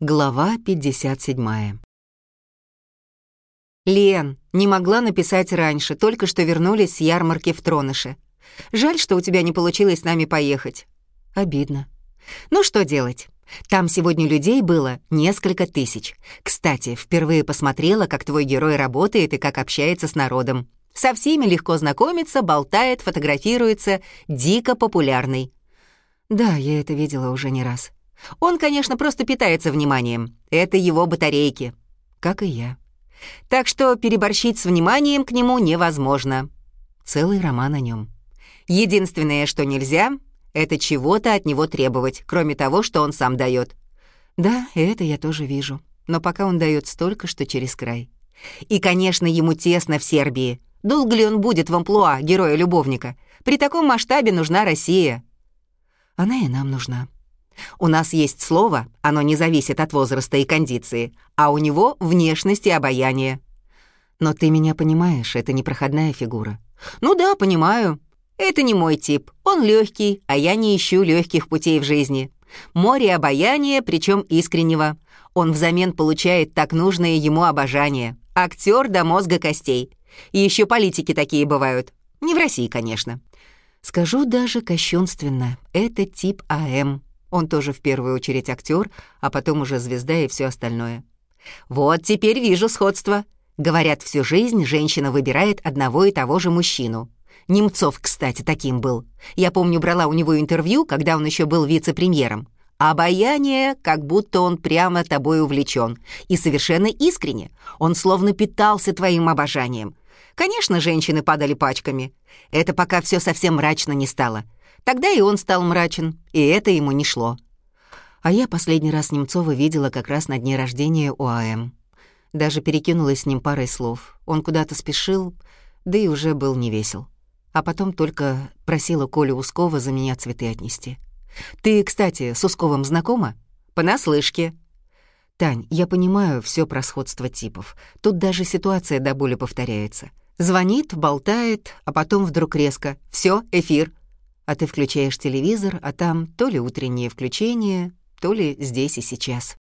Глава 57. «Лен, не могла написать раньше, только что вернулись с ярмарки в Троныше. Жаль, что у тебя не получилось с нами поехать. Обидно. Ну что делать? Там сегодня людей было несколько тысяч. Кстати, впервые посмотрела, как твой герой работает и как общается с народом. Со всеми легко знакомится, болтает, фотографируется, дико популярный. Да, я это видела уже не раз. Он, конечно, просто питается вниманием. Это его батарейки. Как и я. Так что переборщить с вниманием к нему невозможно. Целый роман о нем. Единственное, что нельзя, это чего-то от него требовать, кроме того, что он сам дает. Да, это я тоже вижу. Но пока он дает столько, что через край. И, конечно, ему тесно в Сербии. Долго ли он будет в амплуа героя-любовника? При таком масштабе нужна Россия. Она и нам нужна. У нас есть слово, оно не зависит от возраста и кондиции, а у него внешность и обаяние. Но ты меня понимаешь, это не проходная фигура. Ну да, понимаю. Это не мой тип. Он легкий, а я не ищу легких путей в жизни. Море обаяния, причем искреннего. Он взамен получает так нужное ему обожание. Актер до мозга костей. И еще политики такие бывают. Не в России, конечно. Скажу даже кощунственно. Это тип АМ. Он тоже в первую очередь актер, а потом уже звезда и все остальное. Вот теперь вижу сходство. Говорят, всю жизнь женщина выбирает одного и того же мужчину. Немцов, кстати, таким был. Я помню, брала у него интервью, когда он еще был вице-премьером. Обаяние, как будто он прямо тобой увлечен. И совершенно искренне. Он словно питался твоим обожанием. Конечно, женщины падали пачками. Это пока все совсем мрачно не стало. Тогда и он стал мрачен, и это ему не шло. А я последний раз Немцова видела как раз на дне рождения УАМ. Даже перекинулась с ним парой слов. Он куда-то спешил, да и уже был невесел. А потом только просила Колю Ускова за меня цветы отнести. «Ты, кстати, с Усковым знакома?» «Понаслышке». «Тань, я понимаю все про сходство типов. Тут даже ситуация до боли повторяется. Звонит, болтает, а потом вдруг резко. все, эфир а ты включаешь телевизор, а там то ли утреннее включение, то ли здесь и сейчас.